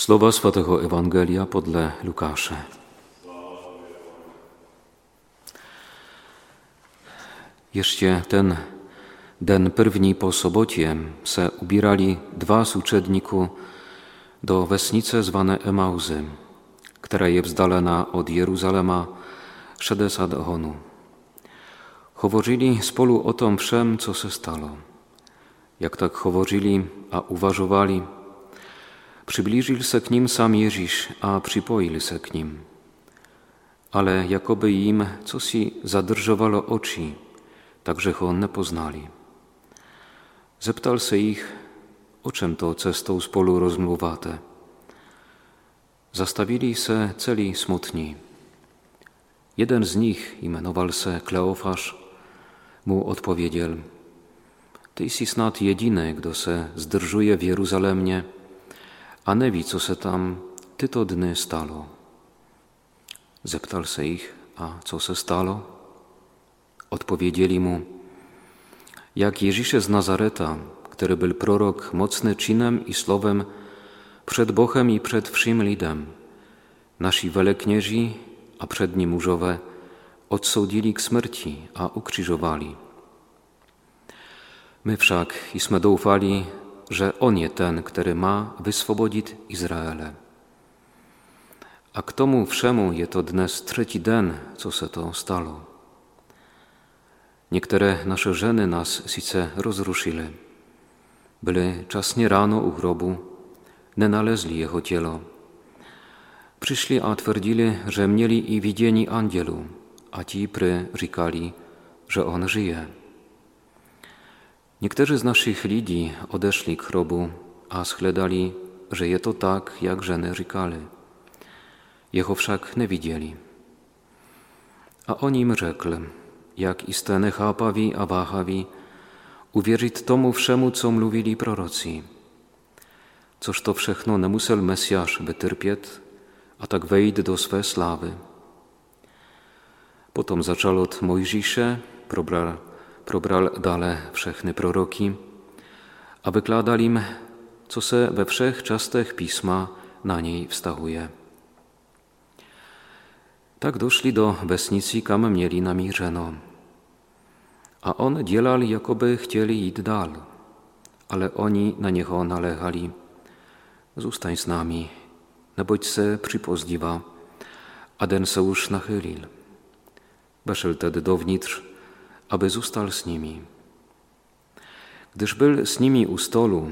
Słowa Świętego Ewangelia podle Lukasza. Jeszcze ten den první po sobocie se ubierali dwa z uczedniku do wesnice zwane Emauzy, która je wzdalena od Jeruzalema 60 honu. Choworzyli spolu o tom wszem, co se stalo. Jak tak choworzyli, a uważowali, przybliżył se k nim sam Ježíš a připojil se k nim. Ale jakoby im, co si zadrżowało oczy, także ho nepoznali. Zeptal se ich, o czym to cestą spolu rozmluwate. Zastawili se celi smutni. Jeden z nich, imenował se Kleofasz, mu odpowiedział – ty jsi snad jediný, kdo se zdržuje v Jeruzalémě a neví, co se tam tyto dny stalo. Zeptal se ich, a co se stalo? Odpowiedzieli mu, jak Ježíše z Nazareta, który był prorok mocny czynem i słowem przed Bochem i przed wszym lidem. Nasi weleknieży, a przedni murzowe, odsądzili k śmierci, a ukrzyżowali. My wszak jsme doufali, że On je ten, który ma wyswobodzić Izraele. A k tomu všemu je to dnes trzeci den, co se to stalo. Niektóre nasze żeny nas sice rozruszyły. Byli czasnie rano u grobu, nie nalezli jego cielo. Przyszli a twierdzili, że mieli i widzieni angielu, a ci pry rzekali, że on żyje. Niektórzy z naszych lidí odeszli k hrobu a schledali, że je to tak, jak żeny rzekali. Jeho wszak nie widzieli. A on im rzekł, jak istene chápaví a váhaví, uwierzyć tomu wszemu, co mówili proroci. Coż to všechno nemusel Mesjasz wytyrpieć, a tak wejść do swe sławy. Potom zaczął od Mojżisze, probral probral dale wszechny proroki, a wykladal im, co se we wszech czastech pisma na niej wstahuje. Tak doszli do Besnicy, kam mieli namierzeno. A on dzielal, jakoby chcieli iść dal, ale oni na niego nalegali. Zostań z nami, neboť se připozdiva, a den se już nachylił. Weszedł tedy downicz, aby został z nimi. Gdyż był z nimi u stolu,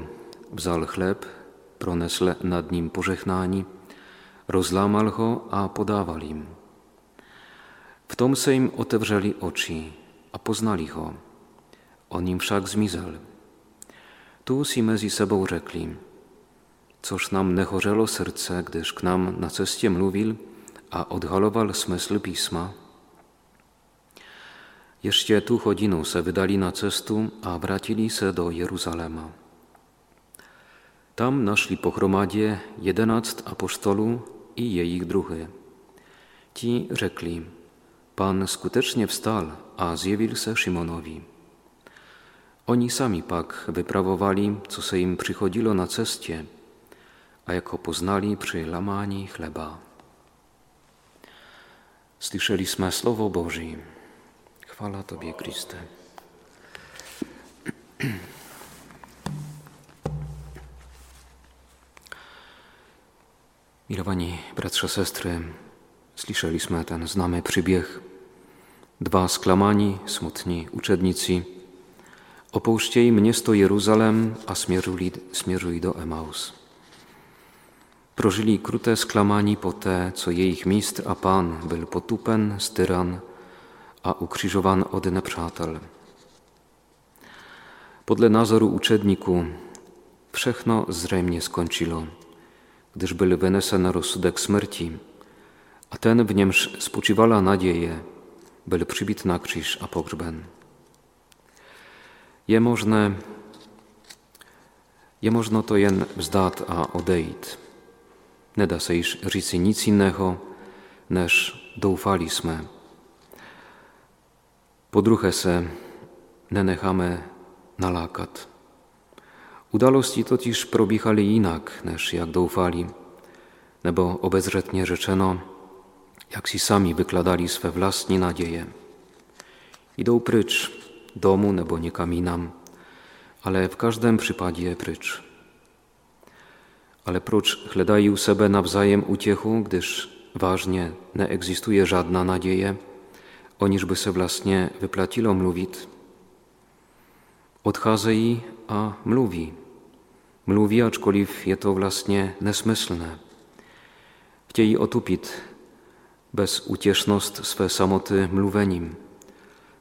wzal chleb, pronesł nad nim pożegnani, rozlamal go, a podawal im. W tom se im otewrzeli oczy, a poznali go. On im wszak zmizał. Tu si mezi sebou rzekli, coż nam nechorzelo serce, gdyż k nam na cestie mluvil, a odhalował smysl pisma, jeszcze tu hodinu se wydali na cestu a wracili se do Jeruzalema. Tam naszli po hromadzie jedenact apoštolů i jejich druhy. Ci rzekli, Pan skutecznie wstal, a zjawił se Szymonowi. Oni sami pak wyprawowali, co se im przychodziło na cestie, a jako poznali przy lamani chleba. Słyszeliśmy Słowo Boże. Chwala Tobie, Chryste. Milowani bratrze, sestry, słyszeliśmy ten znamy przybieg. Dwa sklamani, smutni uczednicy opuścili miasto Jeruzalem, a smierzyli, smierzyli do Emaus. Prożyli krute sklamani po te, co jej mistrz a Pan był potupen, styran, a ukrzyżowany od nepřátel. Podle názoru uczedniku všechno zřejmě skończyło, gdyż byli na rozsudek śmierci, a ten, w niemż spoczywała nadzieję, był przybit na krzyż a pogrzben. Je możne, je można to jen wzdat a odejść. Nie da się iż říci nic innego, než doufaliśmy po druhé se nenecháme nalákat. Udalosti totiž probíhaly jinak, než jak doufali, nebo obezřetnie řečeno, jak si sami wykladali swe vlastní nadzieje. Idą prycz domu nebo niekam inam, ale w każdym przypadku prycz. Ale prócz chledají u sebe nawzajem uciechu, gdyż ważnie nie egzistuje żadna nadzieja, oniżby se vlastnie wyplatilo mluvit. Odcházejí a mluví. Mluví, aczkolwiek je to vlastně nesmyslné. Chtějí otupit bezucieszność swe samoty mluvením,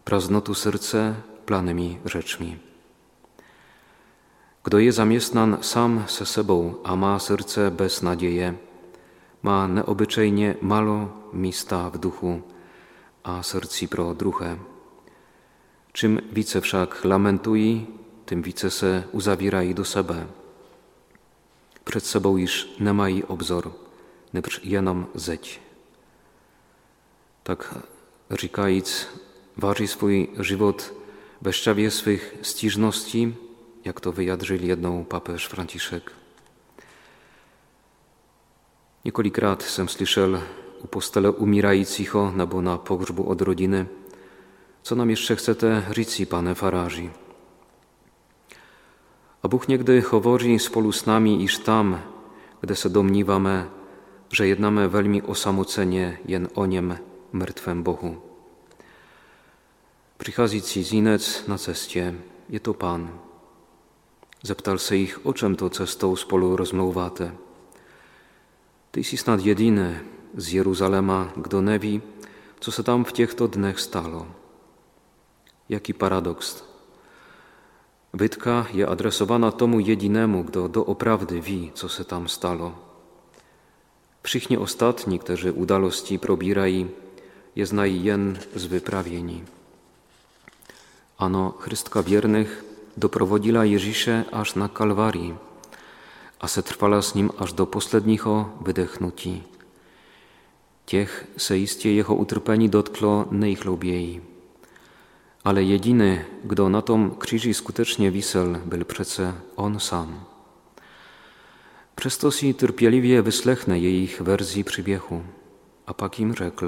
praznotu serce planymi rzeczmi. Kdo je zaměstnan sam se sebou a má srdce bez nadzieje, má neobyčejnie malo místa w duchu a serci pro druhé. Czym wice wszak lamentují, tym wice se uzawierají do sebe. Przed sobą iż nemají obzor, lecz jenom zeď. Tak říkajíc, waży swój żywot bezczawie swych stiżności, jak to wyjadrzyli jedną papież Franciszek. Několikrát jsem slyšel u postele umírajícího nebo na pohřbu od rodziny, co nam jeszcze chcete říci, pane faráži. A Bóg niegdy hovoří spolu s nami iż tam, gdy se domnívame, że jednamy welmi osamocenie jen o niem mrtwem Bohu. Przychodzi cizinec na cestie, je to Pan. Zeptal se ich, o czym to cestą spolu rozmlouváte. Ty jsi snad jedyny z Jeruzalema, kdo neví, co se tam v těchto dnech stalo. Jaki paradoks. Wytka je adresowana tomu jedinemu, kto dooprawdy wi, co se tam stalo. Všichni ostatni, którzy udalosti probírají, je znají jen z wyprawieni. Ano, Chrystka wiernych doprowadziła Ježiše aż na Kalwarii, a se trwala z nim aż do posledního wydechnutí. Těch se jistě jeho utrpení dotklo nejchlouběji. Ale jedyny, kdo na tom krzyży skutecznie wisel, był przece on sam. Przez si trpieliwie wyslechnę jejich wersji przybiechu, a pak im rzekł,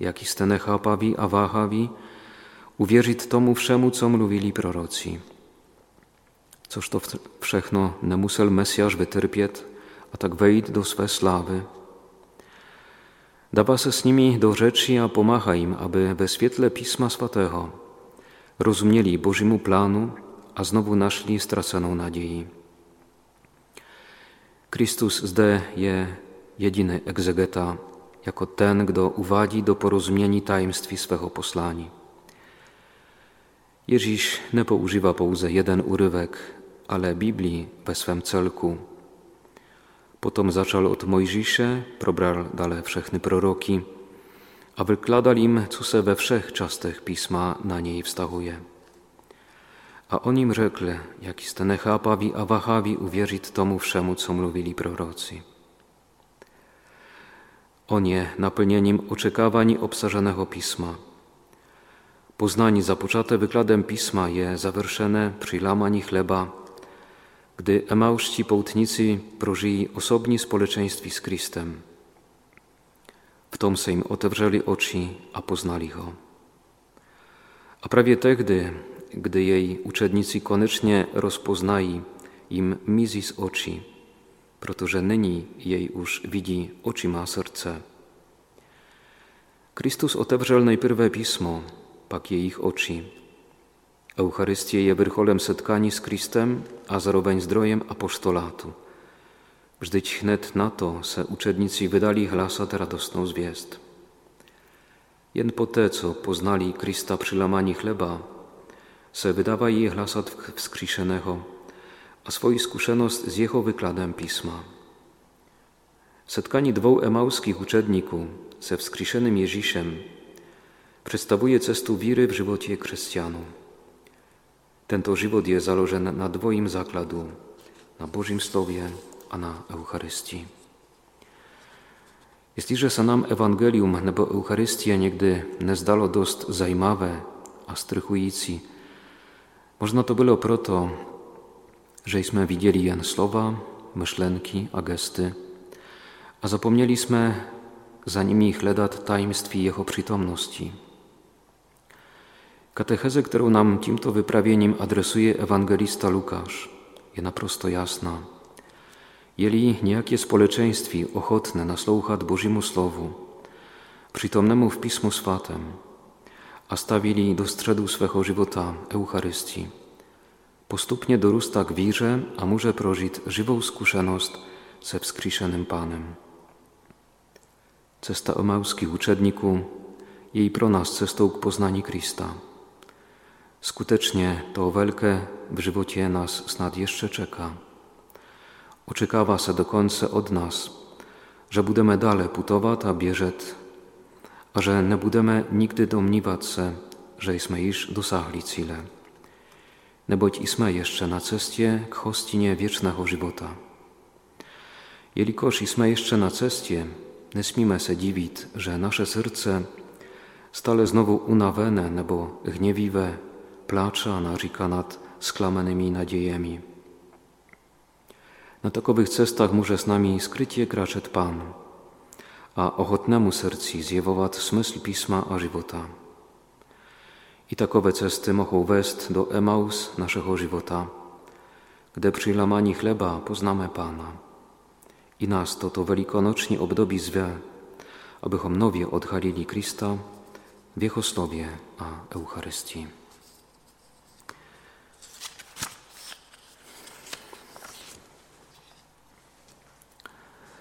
jaki stene chápaví a váhaví, uwierzyć tomu wszemu, co mluvili proroci. Coż to wszechno nie musel Mesjasz wyterpieć, a tak wejść do swe sławy. Dawa se z nimi do rzeczy, a pomacha im, aby we świetle Pisma Swatego rozumieli Bożemu planu, a znowu naszli straconą nadzieję. Chrystus zde je jedyny egzegeta, jako ten, kto uwadzi do porozumieni tajemstwi swego poslani. Jeziś nie poużywa pouze jeden urywek, ale Biblii we swym celku – Potom zaczął od Mojżisze, probral dalej wszechny proroki, a wykladal im, co se we wszech czastech pisma na niej wstahuje. A on im rzekł, jaki stane chápaví a wahaví uwierzyć tomu wszemu, co mówili prorocy. On je napełnieniem oczekiwań obsarzanego pisma. Poznanie zapoczate wykładem pisma je zawerszone przy lamani chleba, gdy emauszci połtnicy prożyli osobni społeczeństwi z Chrystem. W tom se im otewrzeli oczy, a poznali go. A prawie tehdy, gdy jej uczednicy koniecznie rozpoznali im mizi z oczy, protože nyní jej już widzi oczyma serce. Chrystus otewrzał najpierw pismo, pak je ich oczy. Eucharystie je vrcholem setkání s Kristem a zároveň zdrojem apoštolatu. Vždyť hned na to se učedníci wydali hlasat radosną zwiest. Jen poté, co poznali Krista przy lamani chleba, se wydawali hlasat wskrzeszonego, a swoją zkuszenost z jego wykładem Pisma. Setkani dwóch emauskich uczedników ze wskrzeszonym Jeżisiem przedstawuje cestu wiry w żywocie chrześcijanów. Tento żywot je zalożen na dwoim zakladu, na Bożym Słowie, a na Eucharystii. Jestliže se nam Evangelium nebo Eucharystia někdy nezdalo dost zajímavé a strychující, można to było proto, żeśmy widzieli jen słowa, myślenki a gesty, a zapomnieliśmy za nimi hledat tajemství Jeho přítomnosti. Katechezę, którą nam tímto wyprawieniem adresuje ewangelista Lukáš, je naprosto jasna. Jeli niejakie społeczeństwi ochotne naslouchat Božiemu slovu, przytomnemu w Pismu Swatem, a stawili do středu swego żywota Eucharystii, postupnie dorusta k a może prożyć żywą zkuszenost ze wskrzeszonym Panem. Cesta omałskich uczedniku jej pro nas cestą k poznaniu Krista. Skutecznie to welkę w żywocie nas snad jeszcze czeka. Oczekawa se do końca od nas, że budeme dalej putować a bieżet, a że nie budeme nigdy domniwać se, że jśmy już dosahli cile. Neboć isme jeszcze na cestie k hostinie wiecznego żywota. Jelikoż isme jeszcze na cestie, nie smíme se divit, że nasze serce stale znowu unawene nebo gniewiwe placze a narzeka nad sklamanymi nadziejami. Na takowych cestach może z nami skrycie kraczet Pan, a ochotnemu serci zjewować smysl Pisma a żywota. I takowe cesty mogą west do Emaus naszego żywota, gdy przy lamani chleba poznamy Pana. I nas to velikonoční období zve, abychom nově odhalili Krista v jeho slově a Eucharistii.